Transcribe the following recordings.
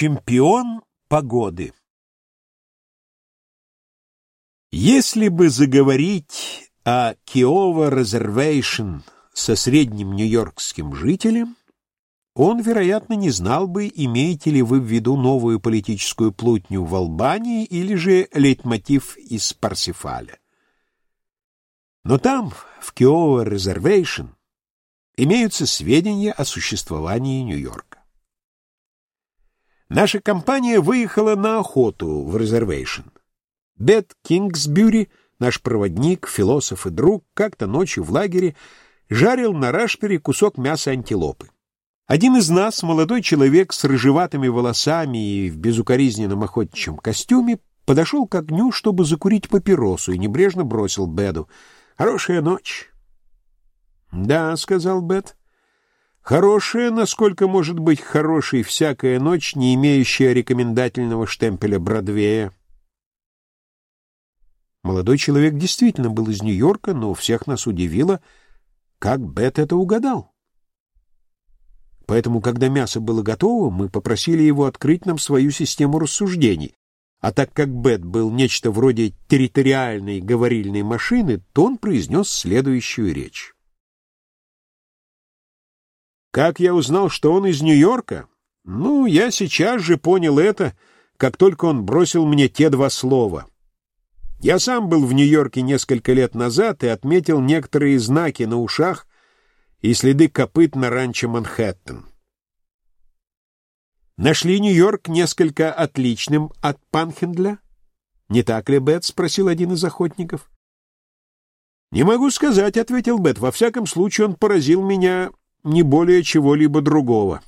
Чемпион погоды Если бы заговорить о Киова Резервейшн со средним нью-йоркским жителем, он, вероятно, не знал бы, имеете ли вы в виду новую политическую плутню в Албании или же лейтмотив из Парсифаля. Но там, в Киова Резервейшн, имеются сведения о существовании Нью-Йорка. Наша компания выехала на охоту в Резервейшн. Бет Кингсбюри, наш проводник, философ и друг, как-то ночью в лагере жарил на рашпере кусок мяса антилопы. Один из нас, молодой человек с рыжеватыми волосами и в безукоризненном охотничьем костюме, подошел к огню, чтобы закурить папиросу, и небрежно бросил Беду. «Хорошая ночь». «Да», — сказал Бет. «Хорошая, насколько может быть хорошей всякая ночь, не имеющая рекомендательного штемпеля Бродвея». Молодой человек действительно был из Нью-Йорка, но всех нас удивило, как Бет это угадал. Поэтому, когда мясо было готово, мы попросили его открыть нам свою систему рассуждений. А так как Бет был нечто вроде территориальной говорильной машины, то он произнес следующую речь. Как я узнал, что он из Нью-Йорка? Ну, я сейчас же понял это, как только он бросил мне те два слова. Я сам был в Нью-Йорке несколько лет назад и отметил некоторые знаки на ушах и следы копыт на ранчо Манхэттен. Нашли Нью-Йорк несколько отличным от Панхендля? Не так ли, Бет? — спросил один из охотников. Не могу сказать, — ответил Бет. Во всяком случае, он поразил меня не более чего-либо другого.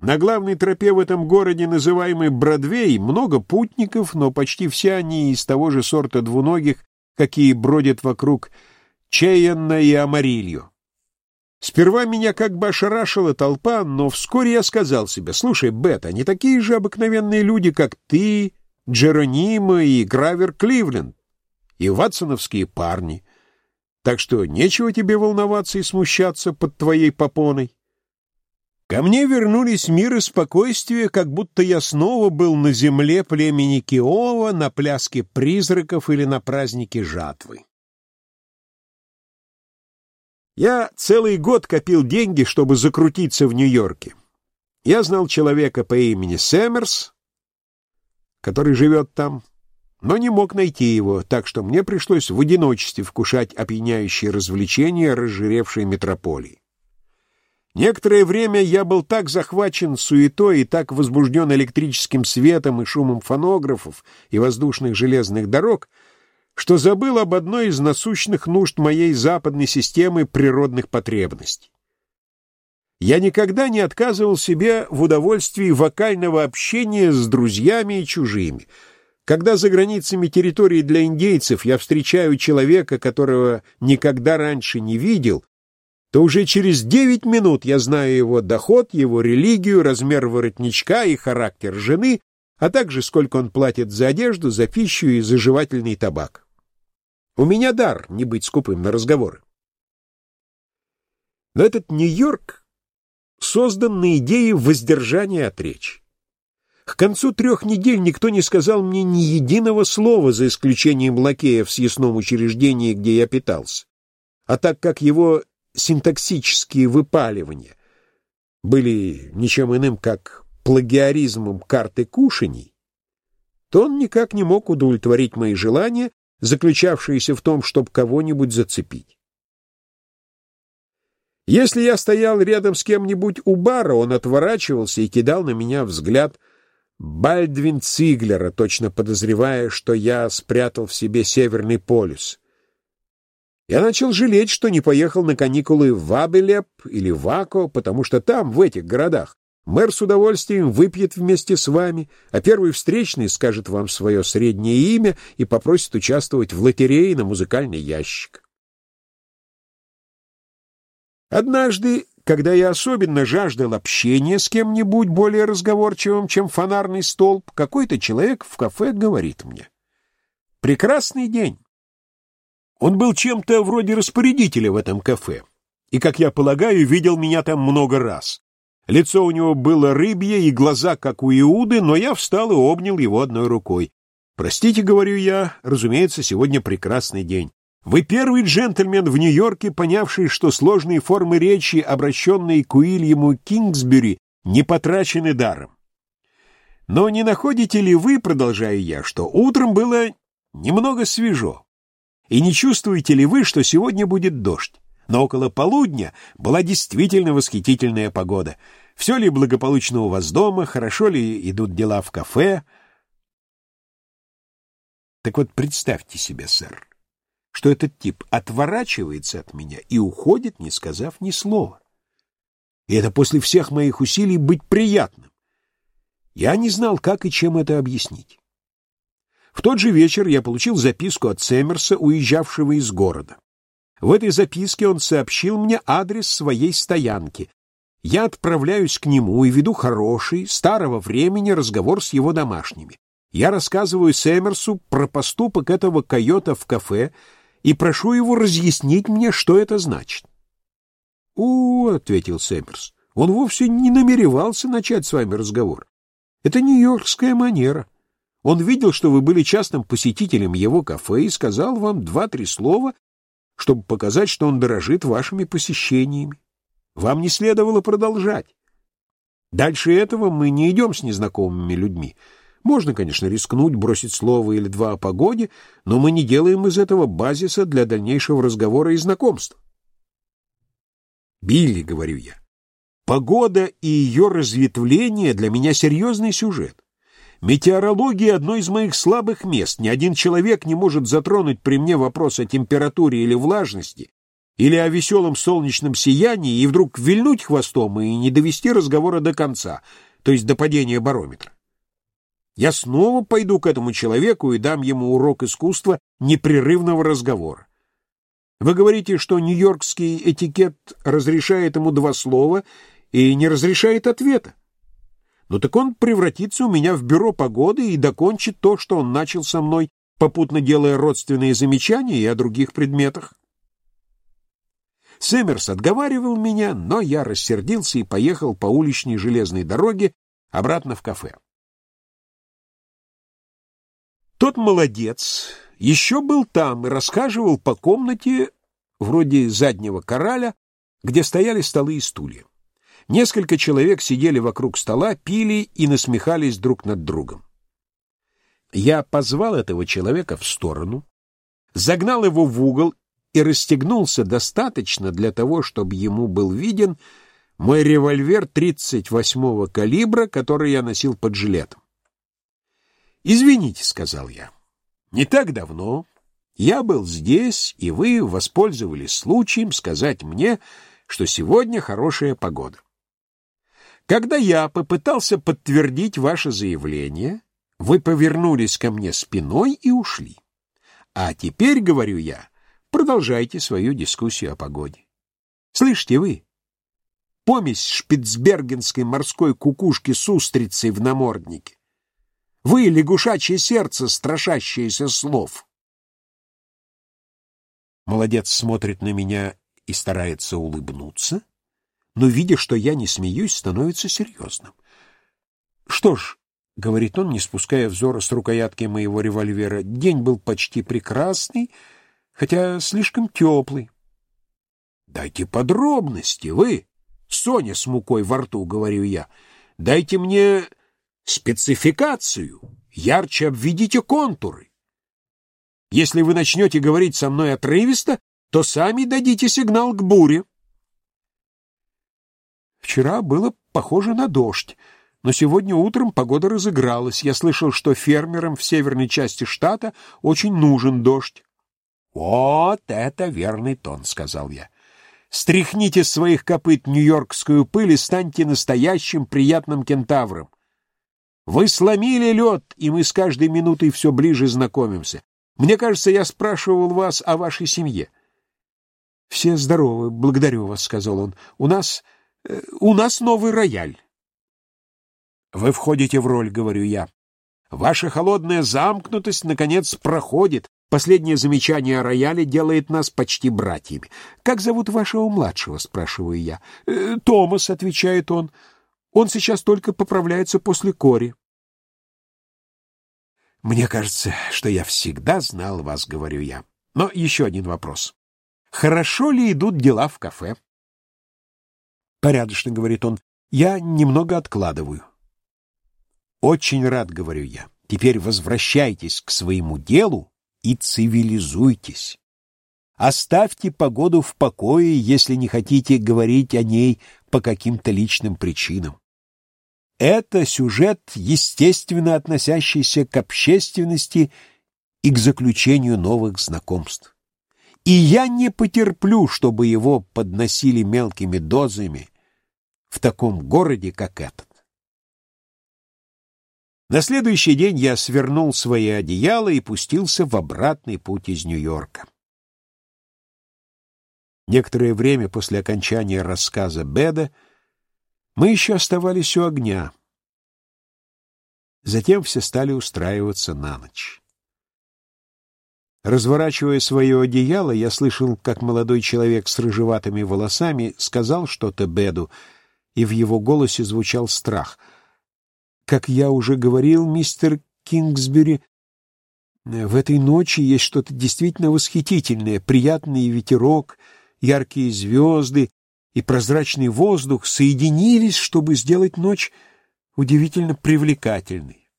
На главной тропе в этом городе, называемой Бродвей, много путников, но почти все они из того же сорта двуногих, какие бродят вокруг Чейенна и Амарилью. Сперва меня как бы ошарашила толпа, но вскоре я сказал себе, «Слушай, Бет, они такие же обыкновенные люди, как ты, Джеронима и Гравер Кливленд, и ватсоновские парни. Так что нечего тебе волноваться и смущаться под твоей попоной». Ко мне вернулись мир и спокойствие, как будто я снова был на земле племени Киова, на пляске призраков или на празднике жатвы. Я целый год копил деньги, чтобы закрутиться в Нью-Йорке. Я знал человека по имени Сэмерс, который живет там, но не мог найти его, так что мне пришлось в одиночестве вкушать опьяняющие развлечения разжиревшей метрополии. Некоторое время я был так захвачен суетой и так возбужден электрическим светом и шумом фонографов и воздушных железных дорог, что забыл об одной из насущных нужд моей западной системы природных потребностей. Я никогда не отказывал себе в удовольствии вокального общения с друзьями и чужими. Когда за границами территории для индейцев я встречаю человека, которого никогда раньше не видел, то уже через девять минут я знаю его доход, его религию, размер воротничка и характер жены, а также сколько он платит за одежду, за пищу и за жевательный табак. У меня дар не быть скупым на разговоры. Но этот Нью-Йорк создан на идее воздержания от речи. К концу трех недель никто не сказал мне ни единого слова, за исключением лакея в съестном учреждении, где я питался. А так как его синтаксические выпаливания были ничем иным, как плагиаризмом карты кушаний, то он никак не мог удовлетворить мои желания, заключавшиеся в том, чтобы кого-нибудь зацепить. Если я стоял рядом с кем-нибудь у бара, он отворачивался и кидал на меня взгляд Бальдвин Циглера, точно подозревая, что я спрятал в себе Северный полюс — я начал жалеть, что не поехал на каникулы в Абелеп или Вако, потому что там, в этих городах, мэр с удовольствием выпьет вместе с вами, а первый встречный скажет вам свое среднее имя и попросит участвовать в лотерее на музыкальный ящик. Однажды, когда я особенно жаждал общения с кем-нибудь более разговорчивым, чем фонарный столб, какой-то человек в кафе говорит мне «Прекрасный день». Он был чем-то вроде распорядителя в этом кафе, и, как я полагаю, видел меня там много раз. Лицо у него было рыбье и глаза, как у Иуды, но я встал и обнял его одной рукой. «Простите, — говорю я, — разумеется, сегодня прекрасный день. Вы первый джентльмен в Нью-Йорке, понявший, что сложные формы речи, обращенные к Уильяму Кингсбери, не потрачены даром. Но не находите ли вы, продолжаю я, что утром было немного свежо? И не чувствуете ли вы, что сегодня будет дождь? Но около полудня была действительно восхитительная погода. Все ли благополучно у вас дома, хорошо ли идут дела в кафе? Так вот, представьте себе, сэр, что этот тип отворачивается от меня и уходит, не сказав ни слова. И это после всех моих усилий быть приятным. Я не знал, как и чем это объяснить. В тот же вечер я получил записку от Семерса, уезжавшего из города. В этой записке он сообщил мне адрес своей стоянки. Я отправляюсь к нему и веду хороший, старого времени разговор с его домашними. Я рассказываю Сэмерсу про поступок этого койота в кафе и прошу его разъяснить мне, что это значит. — О, — ответил Сэмерс, — он вовсе не намеревался начать с вами разговор. Это нью-йоркская манера. Он видел, что вы были частым посетителем его кафе и сказал вам два-три слова, чтобы показать, что он дорожит вашими посещениями. Вам не следовало продолжать. Дальше этого мы не идем с незнакомыми людьми. Можно, конечно, рискнуть, бросить слово или два о погоде, но мы не делаем из этого базиса для дальнейшего разговора и знакомства. «Билли», — говорю я, Погода и ее разветвление для меня серьезный сюжет. Метеорология — одно из моих слабых мест. Ни один человек не может затронуть при мне вопрос о температуре или влажности, или о веселом солнечном сиянии, и вдруг вильнуть хвостом и не довести разговора до конца, то есть до падения барометра. Я снова пойду к этому человеку и дам ему урок искусства непрерывного разговора. Вы говорите, что нью-йоркский этикет разрешает ему два слова — и не разрешает ответа. Ну так он превратится у меня в бюро погоды и докончит то, что он начал со мной, попутно делая родственные замечания и о других предметах. Сэмерс отговаривал меня, но я рассердился и поехал по уличной железной дороге обратно в кафе. Тот молодец еще был там и расхаживал по комнате, вроде заднего кораля, где стояли столы и стулья. Несколько человек сидели вокруг стола, пили и насмехались друг над другом. Я позвал этого человека в сторону, загнал его в угол и расстегнулся достаточно для того, чтобы ему был виден мой револьвер 38-го калибра, который я носил под жилетом. «Извините», — сказал я, — «не так давно я был здесь, и вы воспользовались случаем сказать мне, что сегодня хорошая погода. Когда я попытался подтвердить ваше заявление, вы повернулись ко мне спиной и ушли. А теперь, говорю я, продолжайте свою дискуссию о погоде. Слышите вы? Помесь шпицбергенской морской кукушки с устрицей в наморднике. Вы — лягушачье сердце, страшащееся слов. Молодец смотрит на меня и старается улыбнуться но, видя, что я не смеюсь, становится серьезным. «Что ж», — говорит он, не спуская взора с рукоятки моего револьвера, — «день был почти прекрасный, хотя слишком теплый». «Дайте подробности, вы!» — Соня с мукой во рту, — говорю я. «Дайте мне спецификацию, ярче обведите контуры. Если вы начнете говорить со мной отрывисто, то сами дадите сигнал к буре». Вчера было похоже на дождь, но сегодня утром погода разыгралась. Я слышал, что фермерам в северной части штата очень нужен дождь. «Вот это верный тон», — сказал я. «Стряхните с своих копыт нью-йоркскую пыль и станьте настоящим приятным кентавром. Вы сломили лед, и мы с каждой минутой все ближе знакомимся. Мне кажется, я спрашивал вас о вашей семье». «Все здоровы, благодарю вас», — сказал он. «У нас у нас новый рояль. Вы входите в роль, говорю я. Ваша холодная замкнутость, наконец, проходит. Последнее замечание о рояле делает нас почти братьями. «Как зовут вашего младшего?» — спрашиваю я. «Э, «Томас», — отвечает он. Он сейчас только поправляется после кори. Мне кажется, что я всегда знал вас, говорю я. Но еще один вопрос. Хорошо ли идут дела в кафе? Порядочно, говорит он. Я немного откладываю. Очень рад, говорю я. Теперь возвращайтесь к своему делу и цивилизуйтесь. Оставьте погоду в покое, если не хотите говорить о ней по каким-то личным причинам. Это сюжет, естественно относящийся к общественности и к заключению новых знакомств. И я не потерплю, чтобы его подносили мелкими дозами в таком городе, как этот. На следующий день я свернул свои одеяла и пустился в обратный путь из Нью-Йорка. Некоторое время после окончания рассказа Беда мы еще оставались у огня. Затем все стали устраиваться на ночь. Разворачивая свое одеяло, я слышал, как молодой человек с рыжеватыми волосами сказал что-то Беду, и в его голосе звучал страх. «Как я уже говорил, мистер Кингсбери, в этой ночи есть что-то действительно восхитительное, приятный ветерок, яркие звезды, и прозрачный воздух соединились, чтобы сделать ночь удивительно привлекательной.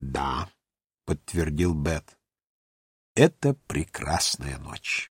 «Да», — подтвердил Бет, — «это прекрасная ночь».